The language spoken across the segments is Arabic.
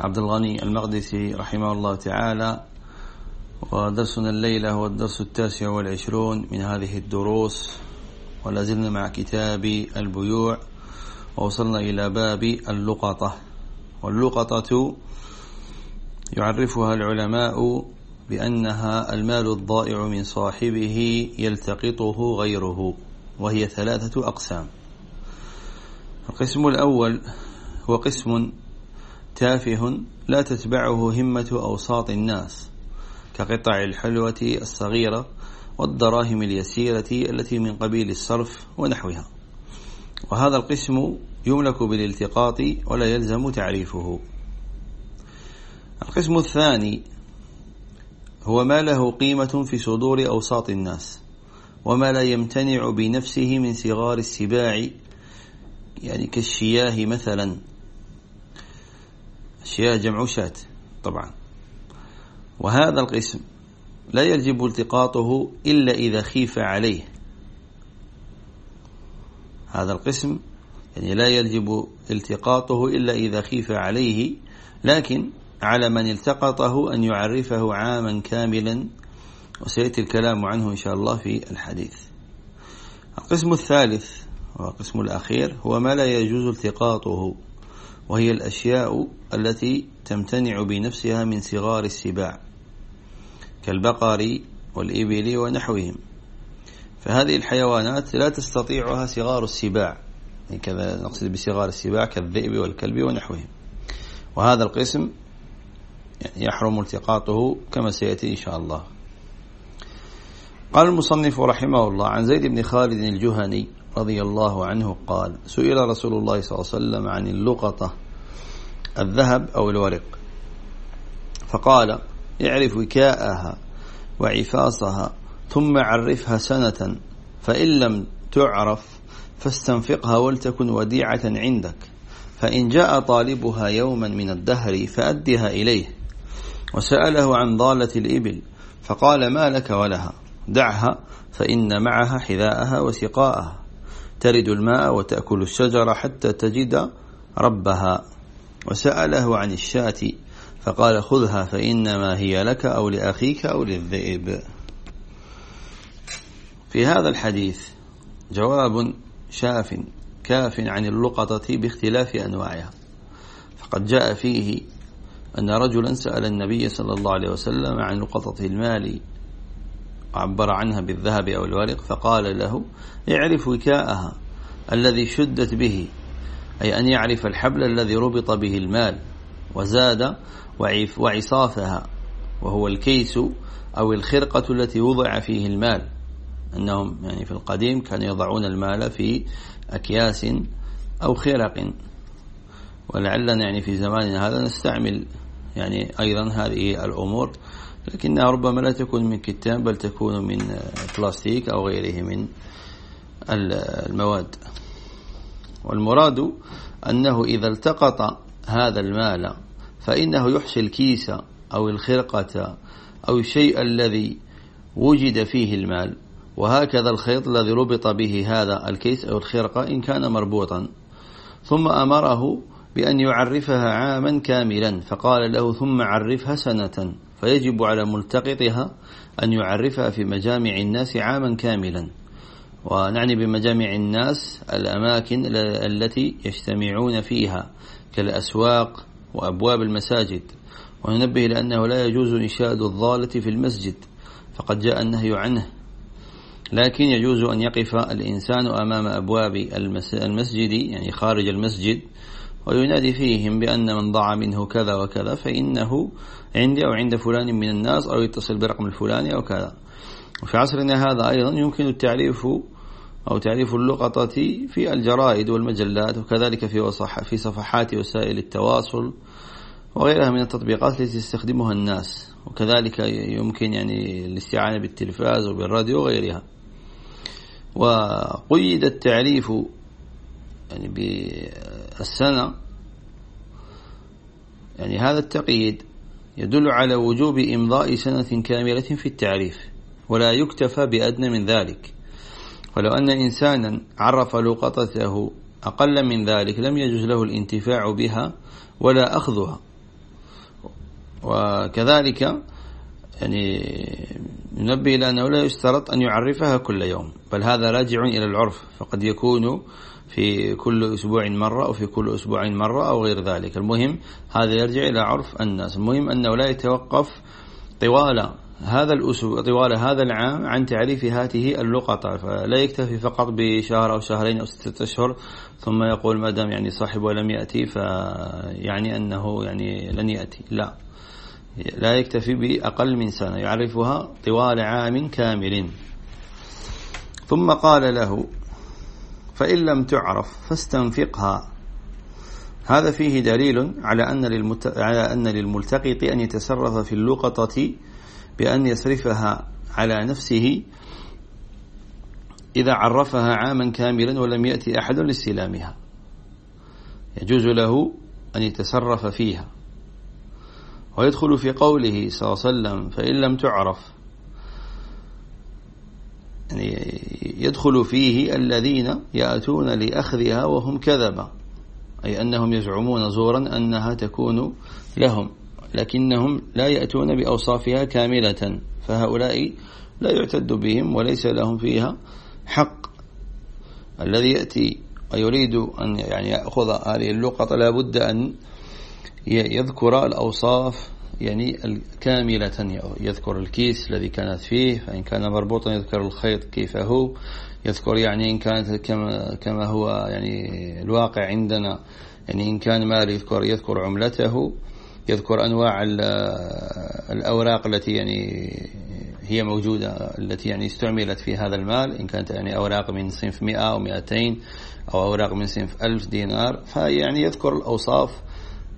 عبد الغني المقدسي رحمه الله تعالى. ودرسنا الليلة هو الدرس التاسع والعشرون من هذه الدروس ولازلنا مع كتاب البيوع ووصلنا إلى باب اللقطة. واللقطة يعرفها العلماء بأنها المال الضائع من صاحبه يلتقطه غيره وهي ثلاثة أقسام. القسم الأول هو قسم تافه لا تتبعه همة أوساط الناس كقطع الحلوة الصغيرة والدراهم اليسيرة التي من قبيل الصرف ونحوها. وهذا القسم يملك بالالتقاط ولا يلزم تعريفه. القسم الثاني هو ما له قيمة في صدور أوساط الناس وما لا يمتنع بنفسه من صغار السباع يعني كالشياه مثلا. الشياه جمع شاة طبعا. وهذا القسم لا يجب التقاطه إلا إذا خيف عليه. هذا القسم يعني لا يجب التقاطه إلا إذا خيف عليه لكن على من التقطه أن يعرفه عاما كاملا وسيأتي الكلام عنه إن شاء الله في الحديث. القسم الثالث والقسم الأخير هو ما لا يجوز التقاطه. وهي الأشياء التي تمتنع بنفسها من صغار السباع كالبقر والإبل ونحوهم. فهذه الحيوانات لا تستطيعها صغار السباع يعني كذا نقصد بصغار السباع كالذئب والكلب ونحوهم. وهذا القسم يحرم التقاطه كما سيأتي إن شاء الله. قال المصنف رحمه الله عن زيد بن خالد الجهني رضي الله عنه قال سئل رسول الله صلى الله عليه وسلم عن اللقطة الذهب أو الورق؟ فقال اعرف وكاءها وعفاصها ثم عرفها سنة فإن لم تعرف فاستنفقها ولتكن وديعة عندك فإن جاء طالبها يوما من الدهر فأدها إليه. وسأله عن ضالة الإبل فقال ما لك ولها؟ دعها فإن معها حذاءها وسقاءها. ترد الماء وتأكل الشجر حتى تجد ربها. وسأله عن الشاة فقال خذها فإنما هي لك أو لأخيك أو للذئب. في هذا الحديث جواب شاف كاف عن اللقطة باختلاف أنواعها. فقد جاء فيه أن رجلا سأل النبي صلى الله عليه وسلم عن لقطة المال عبر عنها بالذهب أو الورق فقال له اعرف وكاءها الذي شدت به أي أن يعرف الحبل الذي ربط به المال وزاد وعصافها وهو الكيس أو الخرقة التي وضع فيه المال. أنهم يعني في القديم كانوا يضعون المال في أكياس أو خرق. ولعلنا يعني في زماننا هذا نستعمل يعني أيضا هذه الأمور لكنها ربما لا تكون من كتان بل تكون من بلاستيك أو غيره من المواد. والمراد أنه إذا التقط هذا المال فإنه يحشي الكيس أو الخرقة أو الشيء الذي وجد فيه المال وهكذا الخيط الذي ربط به هذا الكيس أو الخرقة إن كان مربوطا. ثم أمره بأن يعرفها عاما كاملا فقال له ثم عرفها سنة. فيجب على ملتقطها أن يعرفها في مجامع الناس عاما كاملا. ونعني بمجامع الناس الأماكن التي يجتمعون فيها كالأسواق وأبواب المساجد. وننبه لأنه لا يجوز إنشاد الضالة في المسجد فقد جاء النهي عنه. لكن يجوز أن يقف الإنسان أمام أبواب المسجد يعني خارج المسجد وينادي فيهم بأن من ضاع منه كذا وكذا فإنه عندي أو عند فلان من الناس أو يتصل برقم الفلاني أو كذا. وفي عصرنا هذا أيضا يمكن التعريف أو تعريف اللقطة في الجرائد والمجلات وكذلك في في صفحات وسائل التواصل وغيرها من التطبيقات التي يستخدمها الناس. وكذلك يمكن يعني الاستعانة بالتلفاز وبالراديو وغيرها. وقيد التعريف يعني بالسنة يعني هذا التقييد يدل على وجوب إمضاء سنة كاملة في التعريف ولا يكتفى بأدنى من ذلك. ولو أن إنسانا عرف لقطته أقل من ذلك لم يجوز له الانتفاع بها ولا أخذها. وكذلك يعني ننبه إلى أنه لا يشترط أن يعرفها كل يوم بل هذا راجع إلى العرف فقد يكون في كل أسبوع مرة أو في كل أسبوع مرة أو غير ذلك. المهم هذا يرجع إلى عرف الناس. المهم أنه لا يتوقف طوال هذا الأسبوع طوال هذا العام عن تعريف هذه اللقطة. فلا يكتفي فقط بشهر أو شهرين أو ستة أشهر ثم يقول ما دام يعني صاحبه لم يأتي فيعني أنه يعني لن يأتي. لا. لا يكتفي بأقل من سنة يعرفها طوال عام كامل. ثم قال له فإن لم تعرف فاستنفقها. هذا فيه دليل على أن, للمت... على أن للملتقط أن يتصرف في اللقطة بأن يصرفها على نفسه إذا عرفها عاما كاملا ولم يأتي أحد لاستلامها. يجوز له أن يتصرف فيها. ويدخل في قوله صلى الله عليه وسلم فإن لم تعرف يعني يدخل فيه الذين يأتون لأخذها وهم كذبة. أي أنهم يزعمون زورا أنها تكون لهم لكنهم لا يأتون بأوصافها كاملة فهؤلاء لا يعتد بهم وليس لهم فيها حق. الذي يأتي ويريد أن يعني يأخذ هذه اللقطة لابد أن يذكر الأوصاف يعني الكاملة يذكر الكيس الذي كانت فيه فإن كان مربوطا يذكر الخيط كيف هو يذكر يعني إن كانت كما, كما هو يعني الواقع عندنا يعني إن كان مال يذكر يذكر عملته يذكر أنواع الأوراق التي يعني هي موجودة التي يعني استعملت في هذا المال إن كانت يعني أوراق من صنف 100 أو 200 أو أوراق من صنف 1000 دينار فيعني يذكر الأوصاف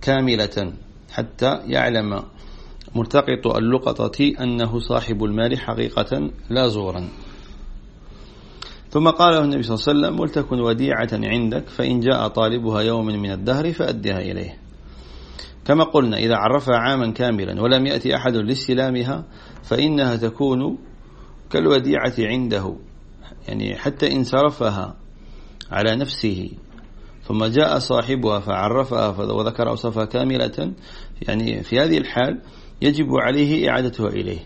كاملة. حتى يعلم مرتقط اللقطة أنه صاحب المال حقيقة لا زورا. ثم قال له النبي صلى الله عليه وسلم ولتكن وديعة عندك فإن جاء طالبها يوم من الدهر فأدها إليه. كما قلنا إذا عرفها عاما كاملا ولم يأتي أحد لاستلامها فإنها تكون كالوديعة عنده يعني حتى إن صرفها على نفسه. ثم جاء صاحبها فعرفها وذكر أوصافها كاملة. يعني في هذه الحال يجب عليه إعادتها إليه.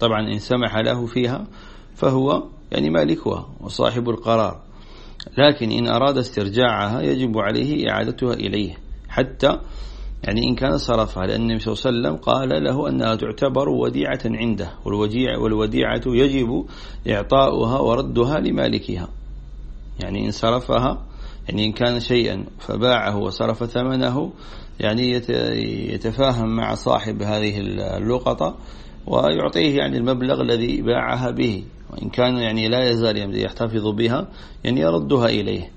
طبعا إن سمح له فيها فهو يعني مالكها وصاحب القرار. لكن إن أراد استرجاعها يجب عليه إعادتها إليه. حتى يعني إن كان صرفها لأن النبي صلى الله عليه وسلم قال له أنها تعتبر وديعة عنده والوديعة, والوديعة يجب إعطاؤها وردها لمالكها. يعني إن صرفها يعني إن كان شيئا فباعه وصرف ثمنه يعني يتفاهم مع صاحب هذه اللقطة ويعطيه يعني المبلغ الذي باعها به. وإن كان يعني لا يزال يحتفظ بها يعني يردها إليه.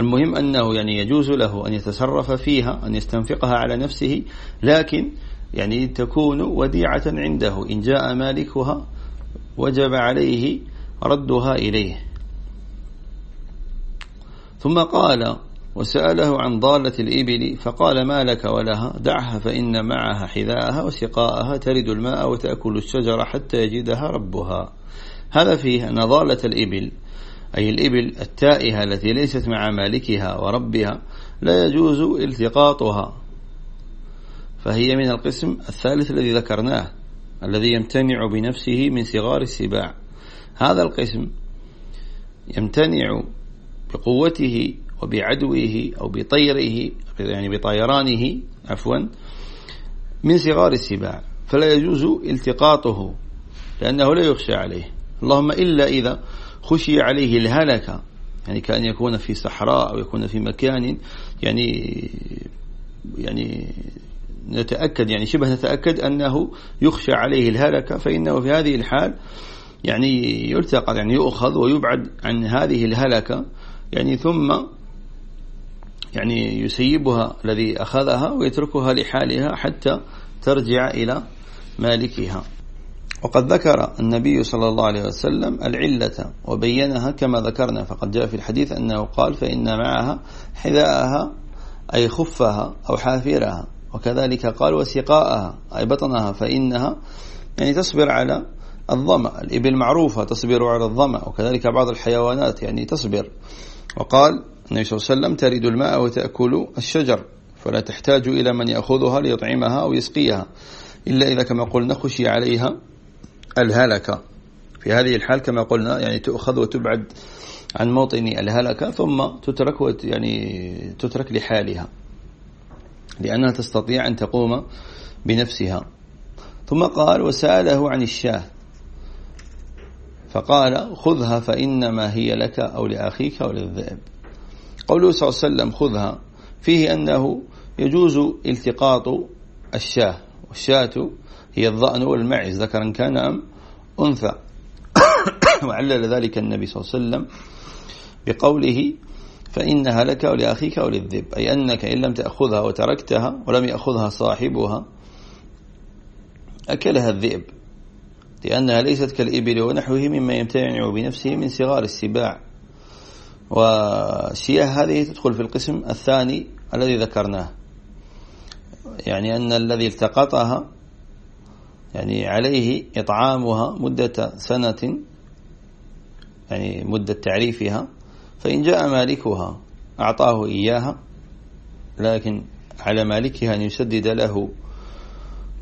المهم أنه يعني يجوز له أن يتصرف فيها أن يستنفقها على نفسه لكن يعني تكون وديعة عنده. إن جاء مالكها وجب عليه ردها إليه. ثم قال وسأله عن ضالة الإبل فقال ما لك ولها دعها فإن معها حذاءها وسقاءها ترد الماء وتأكل الشجر حتى يجدها ربها. هذا فيه أن ضالة الإبل أي الإبل التائهة التي ليست مع مالكها وربها لا يجوز التقاطها. فهي من القسم الثالث الذي ذكرناه الذي يمتنع بنفسه من صغار السباع. هذا القسم يمتنع بقوته وبعدوه أو بطيره يعني بطيرانه عفوا من صغار السباع. فلا يجوز التقاطه لأنه لا يخشى عليه. اللهم إلا إذا خشي عليه الهلكة يعني كأن يكون في صحراء أو يكون في مكان يعني يعني نتأكد يعني شبه نتأكد أنه يخشى عليه الهلكة فإنه في هذه الحال يعني يلتقط يعني يؤخذ ويبعد عن هذه الهلكة. يعني ثم يعني يسيبها الذي أخذها ويتركها لحالها حتى ترجع إلى مالكها. وقد ذكر النبي صلى الله عليه وسلم العلة وبينها كما ذكرنا فقد جاء في الحديث أنه قال فإن معها حذاءها أي خفها أو حافرها وكذلك قال وسقاءها أي بطنها فإنها يعني تصبر على الظمأ الإبل معروفة تصبر على الظمأ وكذلك بعض الحيوانات يعني تصبر. وقال النبي صلى الله عليه وسلم تريد الماء وتأكل الشجر فلا تحتاج إلى من يأخذها ليطعمها أو يسقيها إلا إذا كما قلنا خشي عليها الهلكة في هذه الحال كما قلنا يعني تؤخذ وتبعد عن موطن الهلكة ثم تترك يعني تترك لحالها لأنها تستطيع أن تقوم بنفسها. ثم قال وسأله عن الشاة فقال خذها فإنما هي لك أو لأخيك أو للذئب. قوله صلى الله عليه وسلم خذها فيه أنه يجوز التقاط الشاة والشاة هي الظأن والمعز ذكرا كان أم أنثى. وعلل ذلك النبي صلى الله عليه وسلم بقوله فإنها لك ولأخيك وللذئب أي أنك إن لم تأخذها وتركتها ولم يأخذها صاحبها أكلها الذئب. لأنها ليست كالإبل ونحوه مما يمتنع بنفسه من صغار السباع. والشياه هذه تدخل في القسم الثاني الذي ذكرناه. يعني أن الذي التقطها يعني عليه إطعامها مدة سنة يعني مدة تعريفها فإن جاء مالكها أعطاه إياها لكن على مالكها أن يسدد له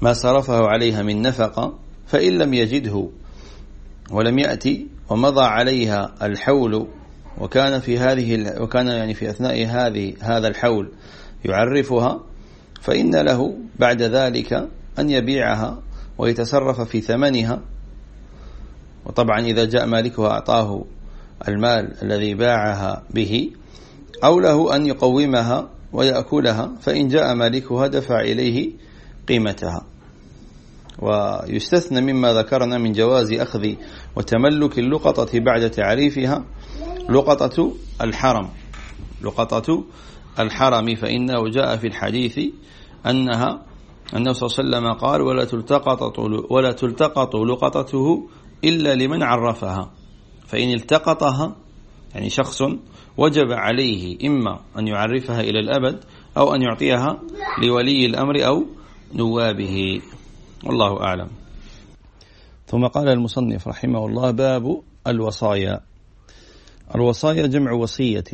ما صرفه عليها من نفقة فإن لم يجده ولم يأتي ومضى عليها الحول وكان في هذه وكان يعني في أثناء هذه هذا الحول يعرفها فإن له بعد ذلك أن يبيعها ويتصرف في ثمنها. وطبعا إذا جاء مالكها أعطاه المال الذي باعها به أو له أن يقومها ويأكلها فإن جاء مالكها دفع إليه قيمتها. ويستثنى مما ذكرنا من جواز أخذ وتملك اللقطة بعد تعريفها لقطة الحرم. لقطة الحرم فإنه جاء في الحديث أنها أنه صلى الله عليه وسلم قال ولا تلتقط ولا تلتقط لقطته إلا لمن عرفها. فإن التقطها يعني شخص وجب عليه إما أن يعرفها إلى الأبد أو أن يعطيها لولي الأمر أو نوابه. والله أعلم. ثم قال المصنف رحمه الله باب الوصايا. الوصايا جمع وصية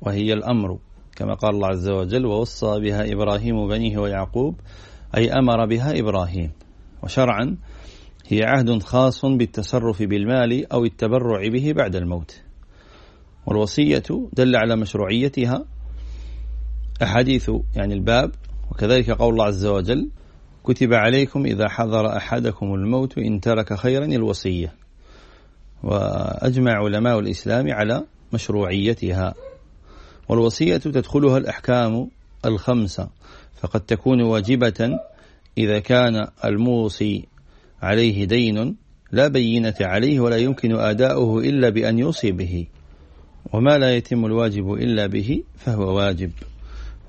وهي الأمر كما قال الله عز وجل ووصى بها إبراهيم بنيه ويعقوب أي أمر بها إبراهيم. وشرعا هي عهد خاص بالتصرف بالمال أو التبرع به بعد الموت. والوصية دل على مشروعيتها. أحاديث يعني الباب وكذلك قول الله عز وجل كتب عليكم إذا حضر أحدكم الموت إن ترك خيرا الوصية. وأجمع علماء الإسلام على مشروعيتها. والوصية تدخلها الأحكام الخمسة. فقد تكون واجبة إذا كان الموصي عليه دين لا بينة عليه ولا يمكن آداؤه إلا بأن يوصي به. وما لا يتم الواجب إلا به فهو واجب.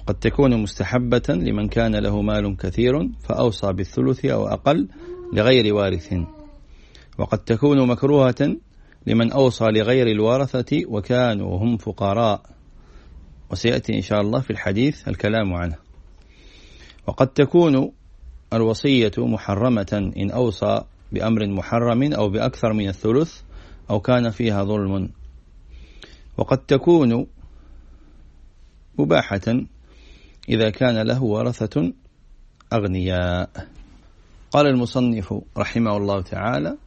قد تكون مستحبة لمن كان له مال كثير فأوصى بالثلث أو أقل لغير وارث. وقد تكون مكروهة لمن أوصى لغير الورثة وكانوا هم فقراء. وسيأتي إن شاء الله في الحديث الكلام عنه. وقد تكون الوصية محرمة إن أوصى بأمر محرم أو بأكثر من الثلث أو كان فيها ظلم. وقد تكون مباحة إذا كان له ورثة أغنياء. قال المصنف رحمه الله تعالى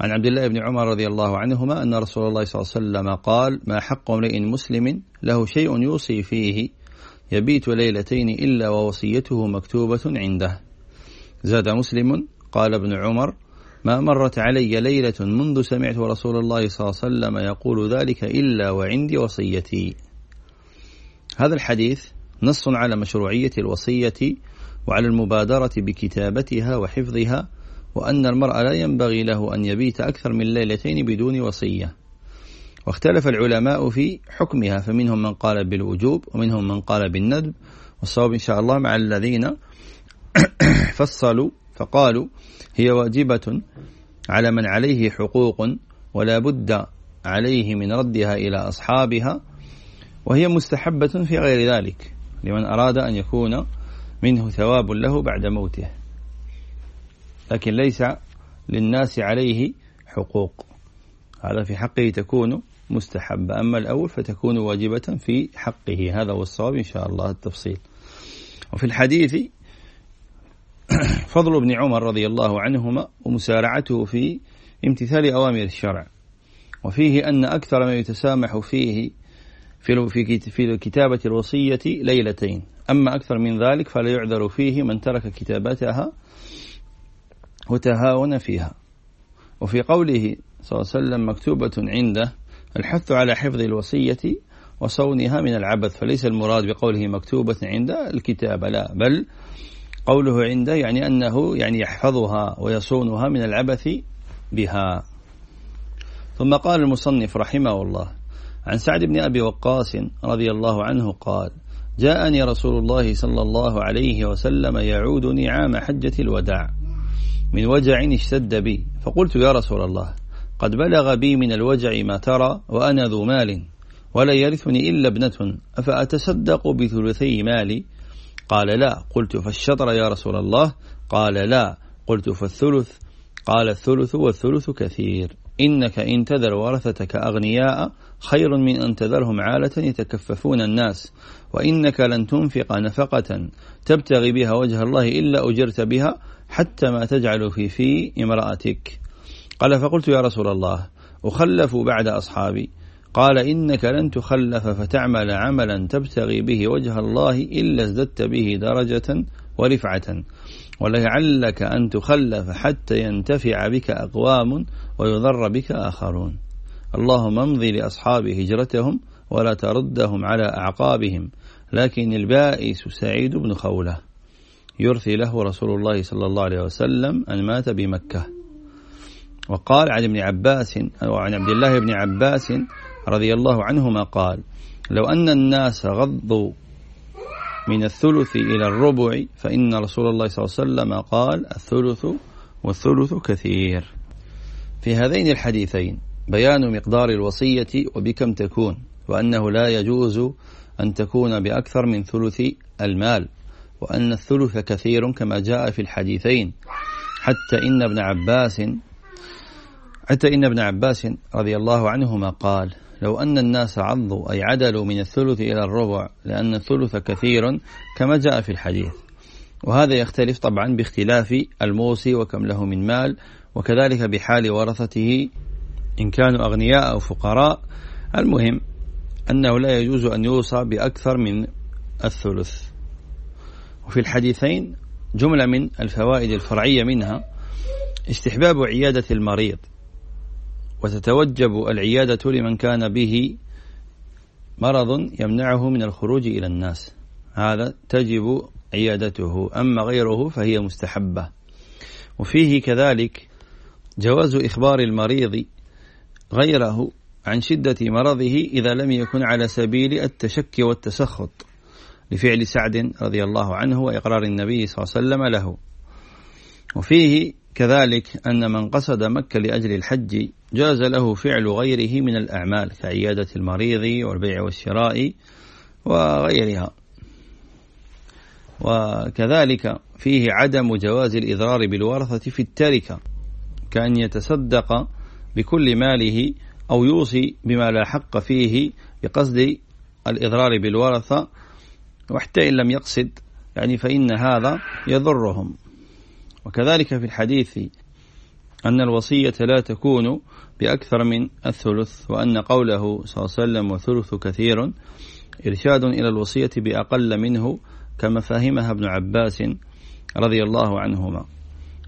عن عبد الله بن عمر رضي الله عنهما أن رسول الله صلى الله عليه وسلم قال ما حق امرئ مسلم له شيء يوصي فيه يبيت ليلتين إلا ووصيته مكتوبة عنده. زاد مسلم قال ابن عمر ما مرت علي ليلة منذ سمعت رسول الله صلى الله عليه وسلم يقول ذلك إلا وعندي وصيتي. هذا الحديث نص على مشروعية الوصية وعلى المبادرة بكتابتها وحفظها وأن المرء لا ينبغي له أن يبيت أكثر من ليلتين بدون وصية. واختلف العلماء في حكمها فمنهم من قال بالوجوب ومنهم من قال بالندب والصواب إن شاء الله مع الذين فصلوا فقالوا هي واجبة على من عليه حقوق ولا بد عليه من ردها إلى أصحابها وهي مستحبة في غير ذلك. لمن أراد أن يكون منه ثواب له بعد موته. لكن ليس للناس عليه حقوق. هذا في حقه تكون مستحبة. أما الأول فتكون واجبة في حقه. هذا هو الصواب إن شاء الله التفصيل. وفي الحديث فضل ابن عمر رضي الله عنهما ومسارعته في امتثال أوامر الشرع. وفيه أن أكثر ما يتسامح فيه في في كتابة الوصية ليلتين. أما أكثر من ذلك فلا يعذر فيه من ترك كتابتها وتهاون فيها. وفي قوله صلى الله عليه وسلم مكتوبة عنده الحث على حفظ الوصية وصونها من العبث. فليس المراد بقوله مكتوبة عنده الكتاب لا بل قوله عنده يعني أنه يعني يحفظها ويصونها من العبث بها. ثم قال المصنف رحمه الله عن سعد بن أبي وقاص رضي الله عنه قال جاءني رسول الله صلى الله عليه وسلم يعودني عام حجة الوداع. من وجع اشتد بي. فقلت يا رسول الله قد بلغ بي من الوجع ما ترى وأنا ذو مال ولا يرثني إلا ابنة أفأتصدق بثلثي مالي؟ قال لا. قلت فالشطر يا رسول الله؟ قال لا. قلت فالثلث؟ قال الثلث والثلث كثير. إنك إن تذر ورثتك أغنياء خير من أن تذرهم عالة يتكففون الناس. وإنك لن تنفق نفقة تبتغي بها وجه الله إلا أجرت بها حتى ما تجعل في في امرأتك. قال فقلت يا رسول الله أخلف بعد أصحابي. قال إنك لن تخلف فتعمل عملا تبتغي به وجه الله إلا ازددت به درجة ورفعة. ولعلك أن تخلف حتى ينتفع بك أقوام ويضر بك آخرون. اللهم امضي لأصحاب هجرتهم ولا تردهم على أعقابهم لكن البائس سعيد بن خولة. يرثي له رسول الله صلى الله عليه وسلم أن مات بمكة. وقال عن ابن عباس أو عن عبد الله بن عباس رضي الله عنهما قال لو أن الناس غضوا من الثلث إلى الربع فإن رسول الله صلى الله عليه وسلم قال الثلث والثلث كثير. في هذين الحديثين بيان مقدار الوصية وبكم تكون وأنه لا يجوز أن تكون بأكثر من ثلث المال وأن الثلث كثير كما جاء في الحديثين. حتى إن ابن عباس حتى إن ابن عباس رضي الله عنهما قال لو أن الناس عضوا أي عدلوا من الثلث إلى الربع لأن الثلث كثير كما جاء في الحديث. وهذا يختلف طبعا باختلاف الموصي وكم له من مال وكذلك بحال ورثته إن كانوا أغنياء أو فقراء. المهم أنه لا يجوز أن يوصى بأكثر من الثلث. وفي الحديثين جملة من الفوائد الفرعية منها استحباب عيادة المريض. وتتوجب العيادة لمن كان به مرض يمنعه من الخروج إلى الناس. هذا تجب عيادته. أما غيره فهي مستحبة. وفيه كذلك جواز إخبار المريض غيره عن شدة مرضه إذا لم يكن على سبيل التشكي والتسخط لفعل سعد رضي الله عنه وإقرار النبي صلى الله عليه وسلم له. وفيه كذلك أن من قصد مكة لأجل الحج جاز له فعل غيره من الأعمال كعيادة المريض والبيع والشراء وغيرها. وكذلك فيه عدم جواز الإضرار بالورثة في التركة كأن يتصدق بكل ماله أو يوصي بما لا حق فيه بقصد الإضرار بالورثة وحتى إن لم يقصد يعني فإن هذا يضرهم. وكذلك في الحديث أن الوصية لا تكون بأكثر من الثلث وأن قوله صلى الله عليه وسلم وثلث كثير إرشاد إلى الوصية بأقل منه كما فهمها ابن عباس رضي الله عنهما.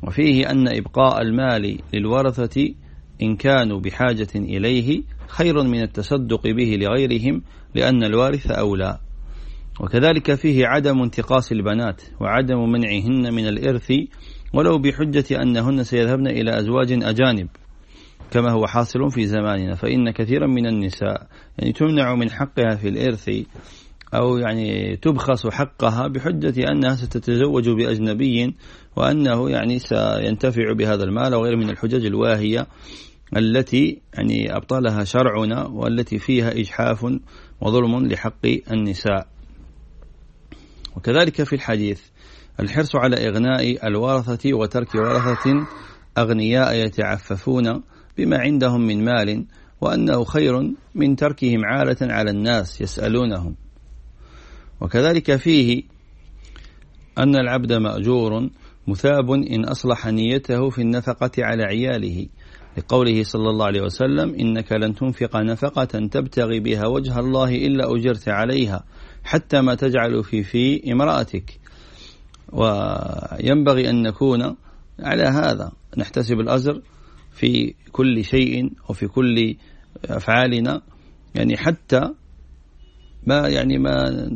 وفيه أن إبقاء المال للورثة إن كانوا بحاجة إليه خير من التصدق به لغيرهم لأن الوارث أولى. وكذلك فيه عدم انتقاص البنات وعدم منعهن من الإرث ولو بحجة أنهن سيذهبن إلى أزواج أجانب كما هو حاصل في زماننا فإن كثيرا من النساء يعني تمنع من حقها في الإرث أو يعني تبخس حقها بحجة أنها ستتزوج بأجنبي وأنه يعني سينتفع بهذا المال وغير من الحجج الواهية التي يعني أبطلها شرعنا والتي فيها إجحاف وظلم لحق النساء. وكذلك في الحديث الحرص على إغناء الورثة وترك ورثة أغنياء يتعففون بما عندهم من مال وأنه خير من تركهم عالة على الناس يسألونهم. وكذلك فيه أن العبد مأجور مثاب إن أصلح نيته في النفقة على عياله. لقوله صلى الله عليه وسلم إنك لن تنفق نفقة تبتغي بها وجه الله إلا أجرت عليها حتى ما تجعل في في امرأتك. وينبغي أن نكون على هذا نحتسب الأجر في كل شيء وفي كل أفعالنا. يعني حتى ما يعني ما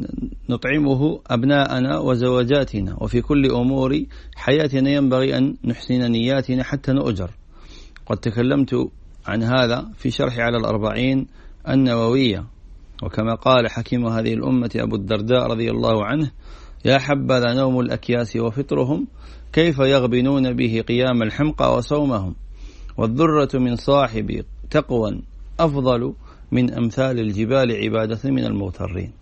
نطعمه أبناءنا وزوجاتنا. وفي كل أمور حياتنا ينبغي أن نحسن نياتنا حتى نؤجر. قد تكلمت عن هذا في شرح على الأربعين النووية. وكما قال حكيم هذه الأمة أبو الدرداء رضي الله عنه يا حبذا نوم الأكياس وفطرهم كيف يغبنون به قيام الحمقى وصومهم؟ والذرة من صاحب تقوى أفضل من أمثال الجبال عبادة من المغترين.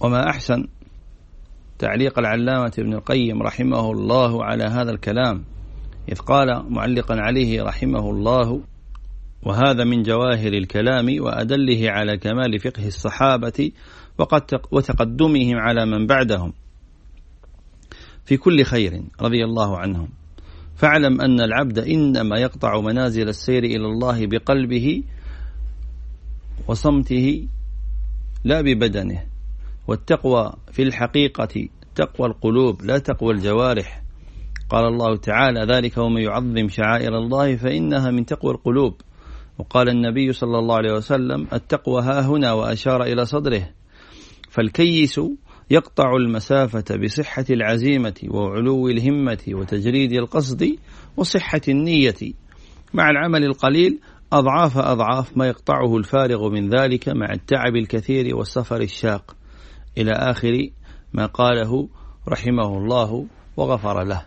وما أحسن تعليق العلامة ابن القيم رحمه الله على هذا الكلام إذ قال معلقا عليه رحمه الله وهذا من جواهر الكلام وأدله على كمال فقه الصحابة وتقدمهم على من بعدهم في كل خير رضي الله عنهم. فاعلم أن العبد إنما يقطع منازل السير إلى الله بقلبه وصمته لا ببدنه. والتقوى في الحقيقة تقوى القلوب لا تقوى الجوارح. قال الله تعالى ذلك ومن يعظم شعائر الله فإنها من تقوى القلوب. وقال النبي صلى الله عليه وسلم التقوى ها هنا وأشار إلى صدره. فالكيس يقطع المسافة بصحة العزيمة وعلو الهمة وتجريد القصد وصحة النية. مع العمل القليل أضعاف أضعاف ما يقطعه الفارغ من ذلك مع التعب الكثير والسفر الشاق. إلى آخر ما قاله رحمه الله وغفر له.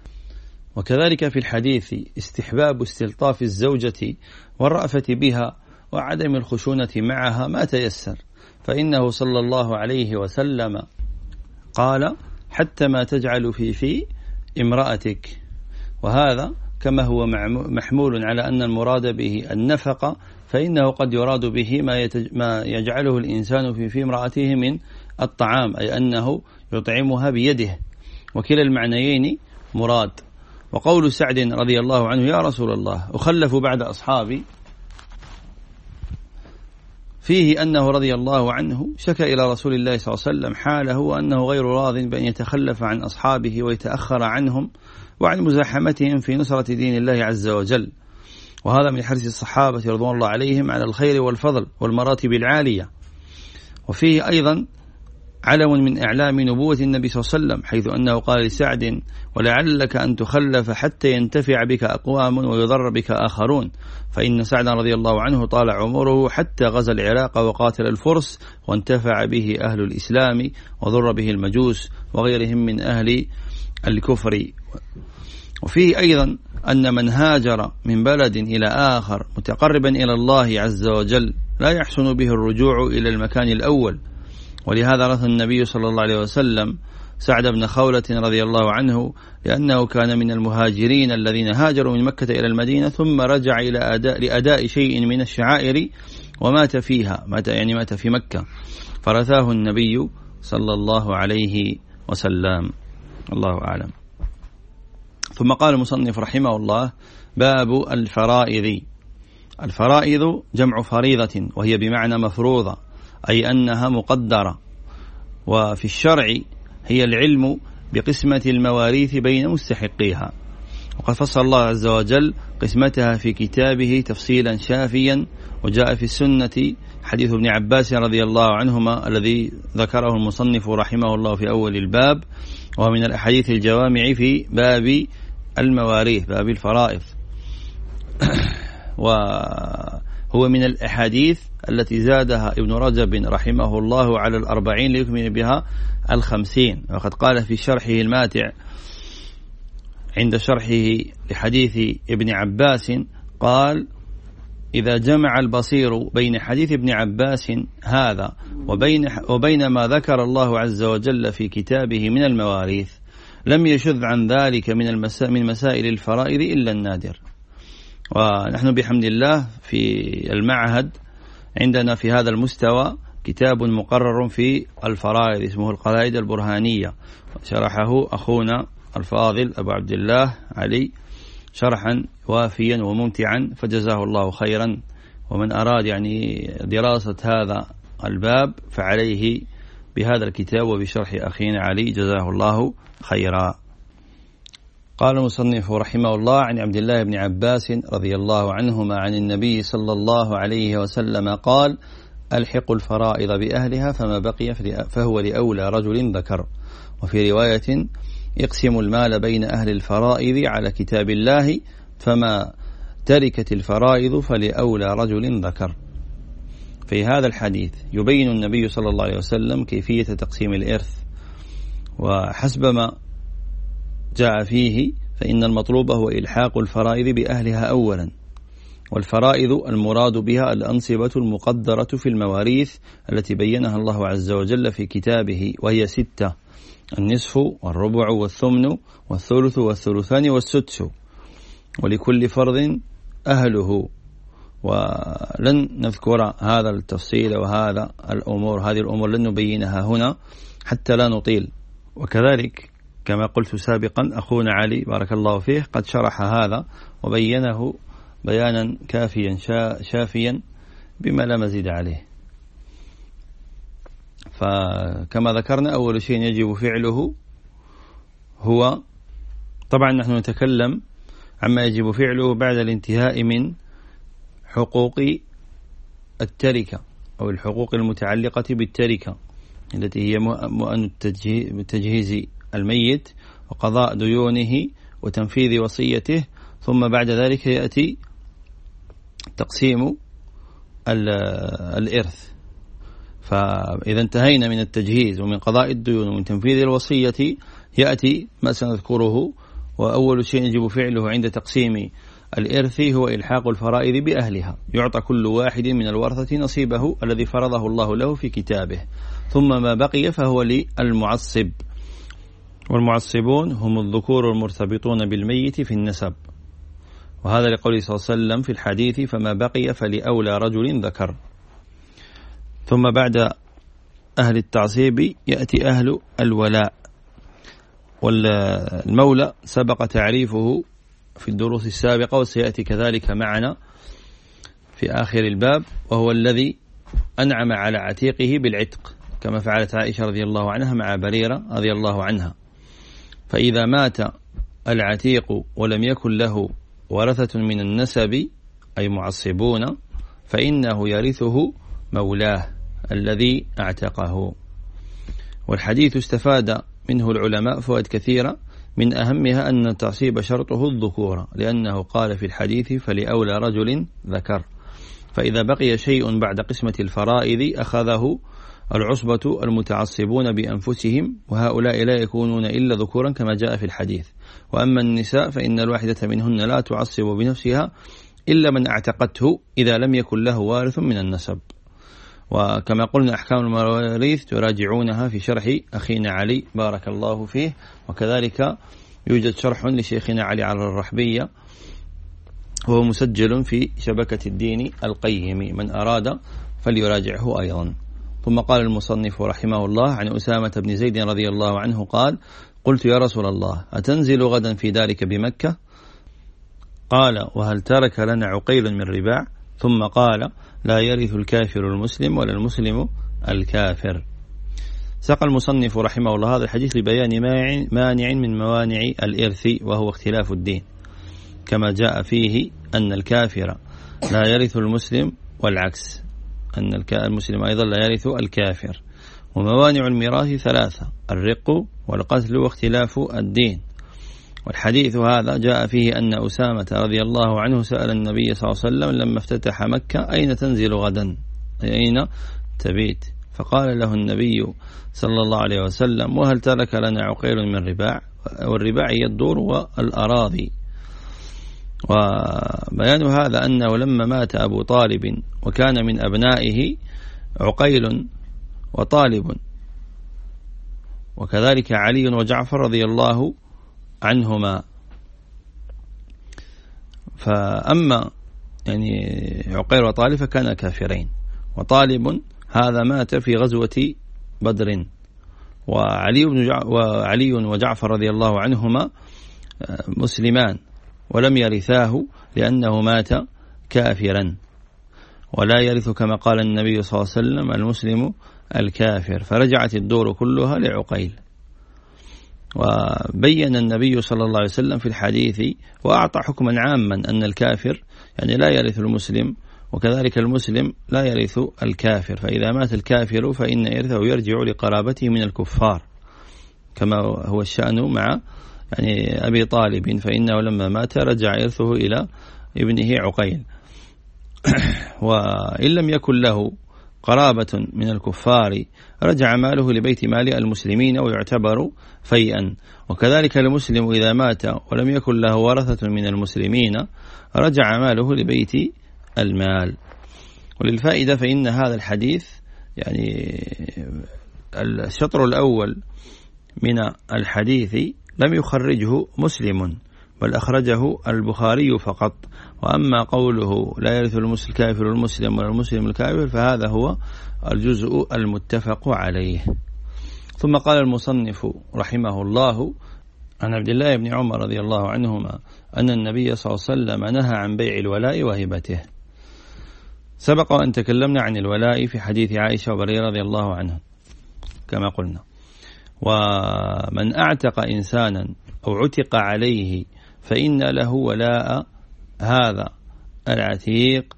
وكذلك في الحديث استحباب استلطاف الزوجة والرأفة بها وعدم الخشونة معها ما تيسر. فإنه صلى الله عليه وسلم قال حتى ما تجعل في في امرأتك. وهذا كما هو محمول على أن المراد به النفقة فإنه قد يراد به ما, ما يجعله الإنسان في في امرأته من الطعام أي أنه يطعمها بيده. وكلا المعنيين مراد. وقول سعد رضي الله عنه يا رسول الله أخلف بعد أصحابي فيه أنه رضي الله عنه شكى إلى رسول الله صلى الله عليه وسلم حاله وأنه غير راض بأن يتخلف عن أصحابه ويتأخر عنهم وعن مزاحمتهم في نصرة دين الله عز وجل. وهذا من حرص الصحابة رضوان الله عليهم على الخير والفضل والمراتب العالية. وفيه أيضا علم من إعلام نبوة النبي صلى الله عليه وسلم حيث أنه قال لسعد ولعلك أن تخلف حتى ينتفع بك أقوام ويضر بك آخرون. فإن سعدا رضي الله عنه طال عمره حتى غزا العراق وقاتل الفرس وانتفع به أهل الإسلام وضر به المجوس وغيرهم من أهل الكفر. وفيه أيضا أن من هاجر من بلد إلى آخر متقربا إلى الله عز وجل لا يحسن به الرجوع إلى المكان الأول ولهذا رث النبي صلى الله عليه وسلم سعد بن خولة رضي الله عنه لأنه كان من المهاجرين الذين هاجروا من مكة إلى المدينة ثم رجع إلى أداء لأداء شيء من الشعائر ومات فيها مات يعني مات في مكة. فرثاه النبي صلى الله عليه وسلم. الله أعلم. ثم قال المصنف رحمه الله باب الفرائض. الفرائض جمع فريضة وهي بمعنى مفروضة. أي أنها مقدرة. وفي الشرع هي العلم بقسمة المواريث بين مستحقيها. وقد فصل الله عز وجل قسمتها في كتابه تفصيلا شافيا وجاء في السنة حديث ابن عباس رضي الله عنهما الذي ذكره المصنف رحمه الله في أول الباب وهو من الأحاديث الجوامع في باب المواريث باب الفرائض. وهو من الأحاديث التي زادها ابن رجب رحمه الله على الأربعين ليكمل بها الخمسين. وقد قال في شرحه الماتع عند شرحه لحديث ابن عباس قال إذا جمع البصير بين حديث ابن عباس هذا وبين, وبين ما ذكر الله عز وجل في كتابه من المواريث لم يشذ عن ذلك من, المسا من مسائل الفرائض إلا النادر. ونحن بحمد الله في المعهد عندنا في هذا المستوى كتاب مقرر في الفرائض اسمه القواعد البرهانية. شرحه أخونا الفاضل أبو عبد الله علي شرحا وافيا وممتعا فجزاه الله خيرا. ومن أراد يعني دراسة هذا الباب فعليه بهذا الكتاب وبشرح أخينا علي جزاه الله خيرا. قال المصنف رحمه الله عن عبد الله بن عباس رضي الله عنهما عن النبي صلى الله عليه وسلم قال ألحق الفرائض بأهلها فما بقي فهو لأولى رجل ذكر. وفي رواية اقسم المال بين أهل الفرائض على كتاب الله فما تركت الفرائض فلأولى رجل ذكر. في هذا الحديث يبين النبي صلى الله عليه وسلم كيفية تقسيم الإرث. وحسب ما جاء فيه فإن المطلوب هو إلحاق الفرائض بأهلها أولا. والفرائض المراد بها الأنصبة المقدرة في المواريث التي بينها الله عز وجل في كتابه وهي ستة النصف والربع والثمن والثلث والثلثان والسدس. ولكل فرض أهله. ولن نذكر هذا التفصيل وهذا الأمور هذه الأمور لن نبينها هنا حتى لا نطيل. وكذلك كما قلت سابقا أخونا علي بارك الله فيه قد شرح هذا وبينه بيانا كافيا شافيا بما لا مزيد عليه. فكما ذكرنا أول شيء يجب فعله هو طبعا نحن نتكلم عما يجب فعله بعد الانتهاء من حقوق التركة أو الحقوق المتعلقة بالتركة التي هي مؤن تجهيز الميت وقضاء ديونه وتنفيذ وصيته ثم بعد ذلك يأتي تقسيم الإرث. فإذا انتهينا من التجهيز ومن قضاء الديون ومن تنفيذ الوصية يأتي ما سنذكره وأول شيء يجب فعله عند تقسيم الإرث هو إلحاق الفرائض بأهلها. يعطى كل واحد من الورثة نصيبه الذي فرضه الله له في كتابه. ثم ما بقي فهو للمعصب. والمعصبون هم الذكور المرتبطون بالميت في النسب. وهذا لقوله صلى الله عليه وسلم في الحديث فما بقي فلأولى رجل ذكر. ثم بعد أهل التعصيب يأتي أهل الولاء. والمولى سبق تعريفه في الدروس السابقة وسيأتي كذلك معنا في آخر الباب وهو الذي أنعم على عتيقه بالعتق كما فعلت عائشة رضي الله عنها مع بريرة رضي الله عنها. فإذا مات العتيق ولم يكن له ورثة من النسب أي معصبون فإنه يرثه مولاه الذي اعتقه. والحديث استفاد منه العلماء فوائد كثيرة من أهمها أن التعصيب شرطه الذكورة لأنه قال في الحديث فلأولى رجل ذكر فإذا بقي شيء بعد قسمة الفرائض أخذه العصبة المتعصبون بأنفسهم وهؤلاء لا يكونون إلا ذكورا كما جاء في الحديث. وأما النساء فإن الواحدة منهن لا تعصب بنفسها إلا من اعتقته إذا لم يكن له وارث من النسب. وكما قلنا أحكام المواريث تراجعونها في شرح أخينا علي بارك الله فيه. وكذلك يوجد شرح لشيخنا علي على الرحبية وهو مسجل في شبكة الدين القيم. من أراد فليراجعه أيضا. ثم قال المصنف رحمه الله عن أسامة بن زيد رضي الله عنه قال قلت يا رسول الله أتنزل غدا في دارك بمكة؟ قال وهل ترك لنا عقيل من رباع؟ ثم قال لا يرث الكافر المسلم ولا المسلم الكافر. ساق المصنف رحمه الله هذا الحديث لبيان مانع من موانع الإرث وهو اختلاف الدين. كما جاء فيه أن الكافر لا يرث المسلم والعكس. أن المسلم أيضا لا يرث الكافر. وموانع الميراث ثلاثة الرق والقتل واختلاف الدين. والحديث هذا جاء فيه أن أسامة رضي الله عنه سأل النبي صلى الله عليه وسلم لما افتتح مكة أين تنزل غدا؟ أين تبيت؟ فقال له النبي صلى الله عليه وسلم وهل ترك لنا عقيل من رباع؟ والرباع هي الدور والأراضي. وبيان هذا أنه لما مات أبو طالب وكان من أبنائه عقيل وطالب. وكذلك علي وجعفر رضي الله عنهما. فأما يعني عقيل وطالب فكان كافرين. وطالب هذا مات في غزوة بدر. وعلي, وعلي وجعفر رضي الله عنهما آه، مسلمان. ولم يرثاه لأنه مات كافرا. ولا يرث كما قال النبي صلى الله عليه وسلم المسلم الكافر. فرجعت الدور كلها لعقيل. وبين النبي صلى الله عليه وسلم في الحديث وأعطى حكما عاما أن الكافر يعني لا يرث المسلم وكذلك المسلم لا يرث الكافر. فإذا مات الكافر فإن إرثه يرجع لقرابته من الكفار كما هو الشأن مع يعني أبي طالب فإنه لما مات رجع إرثه إلى ابنه عقيل. وإن لم يكن له قرابة من الكفار رجع ماله لبيت مال المسلمين ويعتبر فيئا. وكذلك المسلم إذا مات ولم يكن له ورثة من المسلمين رجع ماله لبيت المال. وللفائدة فإن هذا الحديث يعني الشطر الأول من الحديث لم يخرجه مسلم بل أخرجه البخاري فقط. وأما قوله لا يرث المسلم الكافر المسلم ولا المسلم الكافر فهذا هو الجزء المتفق عليه. ثم قال المصنف رحمه الله عن عبد الله بن عمر رضي الله عنهما أن النبي صلى الله عليه وسلم نهى عن بيع الولاء وهبته. سبق أن تكلمنا عن الولاء في حديث عائشة وبريرة رضي الله عنها كما قلنا. ومن أعتق إنسانا أو عتق عليه فإن له ولاء هذا العتيق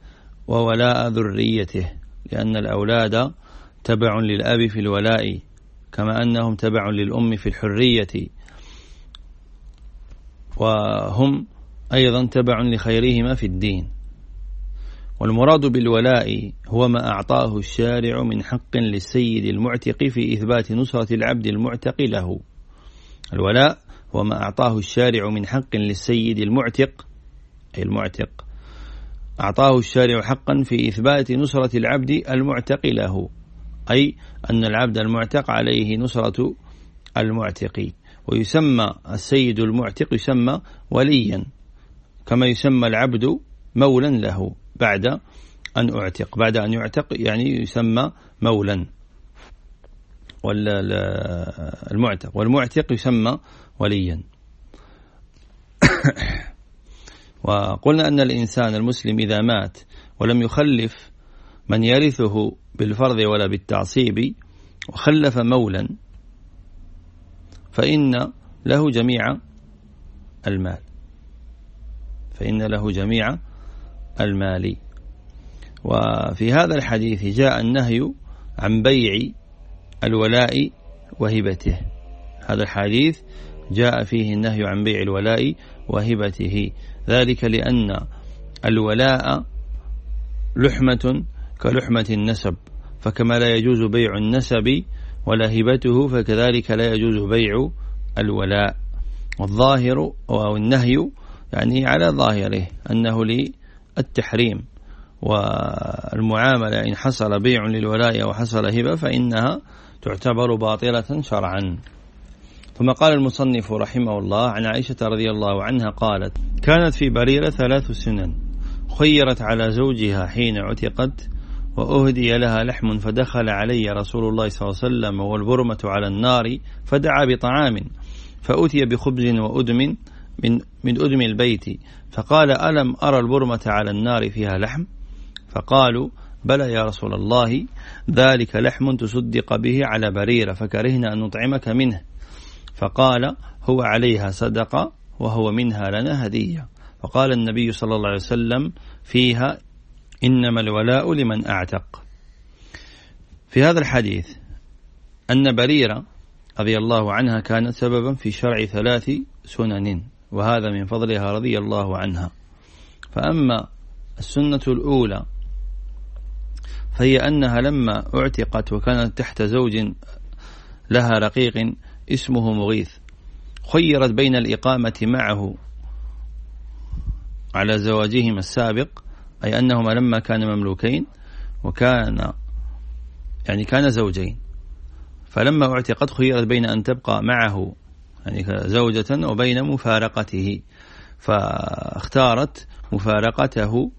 وولاء ذريته لأن الأولاد تبع للأب في الولاء كما أنهم تبع للأم في الحرية. وهم أيضا تبع لخيرهما في الدين. والمراد بالولاء هو ما أعطاه الشارع من حق للسيد المعتق في إثبات نصرة العبد المعتق له. الولاء هو ما أعطاه الشارع من حق للسيد المعتق أي المعتق. أعطاه الشارع حقا في إثبات نصرة العبد المعتق له أي أن العبد المعتق عليه نصرة المعتق. ويسمى السيد المعتق يسمى وليا كما يسمى العبد مولا له بعد أن أعتق. بعد أن يعتق يعني يسمى مولا. والمعتق والمعتق يسمى وليا. وقلنا أن الإنسان المسلم إذا مات ولم يخلف من يرثه بالفرض ولا بالتعصيب وخلف مولا فإن له جميع المال. فإن له جميع المال وفي هذا الحديث جاء النهي عن بيع الولاء وهبته. هذا الحديث جاء فيه النهي عن بيع الولاء وهبته. ذلك لأن الولاء لحمة كلحمة النسب فكما لا يجوز بيع النسب ولا هبته فكذلك لا يجوز بيع الولاء. والظاهر أو النهي يعني على ظاهره أنه للتحريم والمعاملة إن حصل بيع للولاء أو حصل هبة فإنها تعتبر باطلة شرعا. ثم قال المصنف رحمه الله عن عائشة رضي الله عنها قالت كانت في بريرة ثلاث سنن خيرت على زوجها حين عتقت وأهدي لها لحم فدخل علي رسول الله صلى الله عليه وسلم والبرمة على النار فدعا بطعام فأتي بخبز وأدم من, من أدم البيت فقال ألم أرى البرمة على النار فيها لحم؟ فقالوا بلى يا رسول الله ذلك لحم تصدق به على بريرة فكرهنا أن نطعمك منه. فقال هو عليها صدقة وهو منها لنا هدية. وقال النبي صلى الله عليه وسلم فيها إنما الولاء لمن أعتق. في هذا الحديث أن بريرة رضي الله عنها كانت سببا في شرع ثلاث سنن. وهذا من فضلها رضي الله عنها. فأما السنة الأولى فهي أنها لما اعتقت وكانت تحت زوج لها رقيق اسمه مغيث خيرت بين الإقامة معه على زواجهما السابق أي أنهما لما كان مملوكين وكان يعني كان زوجين. فلما اعتقت خيرت بين أن تبقى معه يعني زوجة وبين مفارقته فاختارت مفارقته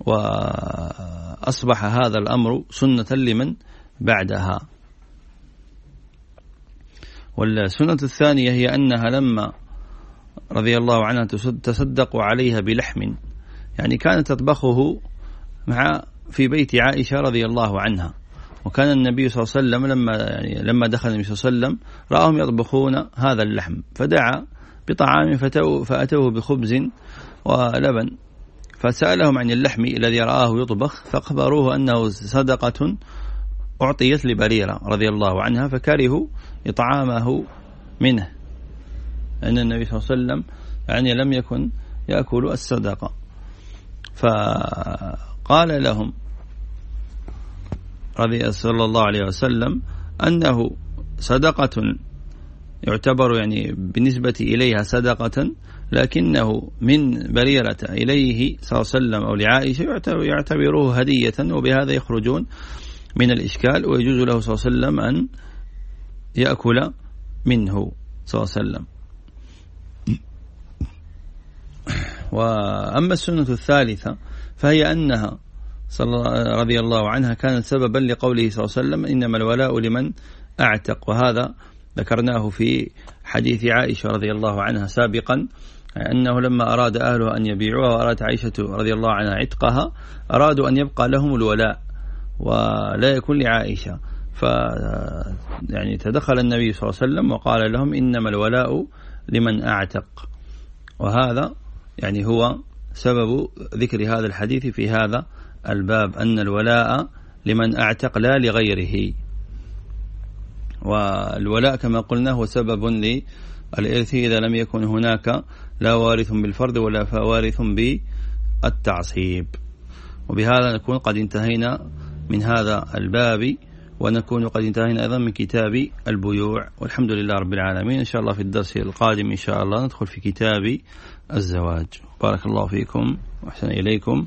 وأصبح هذا الأمر سنة لمن بعدها. والسنة الثانية هي أنها لما رضي الله عنها تصدق عليها بلحم يعني كانت تطبخه مع في بيت عائشة رضي الله عنها. وكان النبي صلى الله عليه وسلم لما يعني لما دخل النبي صلى الله عليه وسلم رأهم يطبخون هذا اللحم. فدعا بطعام فأتوه بخبز ولبن. فسألهم عن اللحم الذي رآه يطبخ فأخبروه أنه صدقة أعطيت لبريرة رضي الله عنها فكرهوا إطعامه منه. أن النبي صلى الله عليه وسلم يعني لم يكن يأكل الصدقة. فقال لهم صلى الله عليه وسلم أنه صدقة يعتبر يعني بالنسبة إليها صدقة لكنه من بريرة إليه صلى الله عليه وسلم أو لعائشة يعتبروه هدية وبهذا يخرجون من الإشكال ويجوز له صلى الله عليه وسلم أن يأكل منه صلى الله عليه وسلم. وأما السنة الثالثة فهي أنها رضي الله عنها كانت سببا لقوله صلى الله عليه وسلم إنما الولاء لمن أعتق. وهذا ذكرناه في حديث عائشة رضي الله عنها سابقا أنه لما أراد أهله أن يبيعوها وأراد عائشة رضي الله عنها عتقها أرادوا أن يبقى لهم الولاء ولا يكون لعائشة. ف يعني تدخل النبي صلى الله عليه وسلم وقال لهم إنما الولاء لمن أعتق. وهذا يعني هو سبب ذكر هذا الحديث في هذا الباب أن الولاء لمن أعتق لا لغيره. والولاء كما قلنا هو سبب للإرث إذا لم يكن هناك لا وارث بالفرد ولا وارث بالتعصيب. وبهذا نكون قد انتهينا من هذا الباب ونكون قد انتهينا أيضا من كتاب البيوع. والحمد لله رب العالمين. إن شاء الله في الدرس القادم إن شاء الله ندخل في كتاب الزواج. بارك الله فيكم وأحسن إليكم.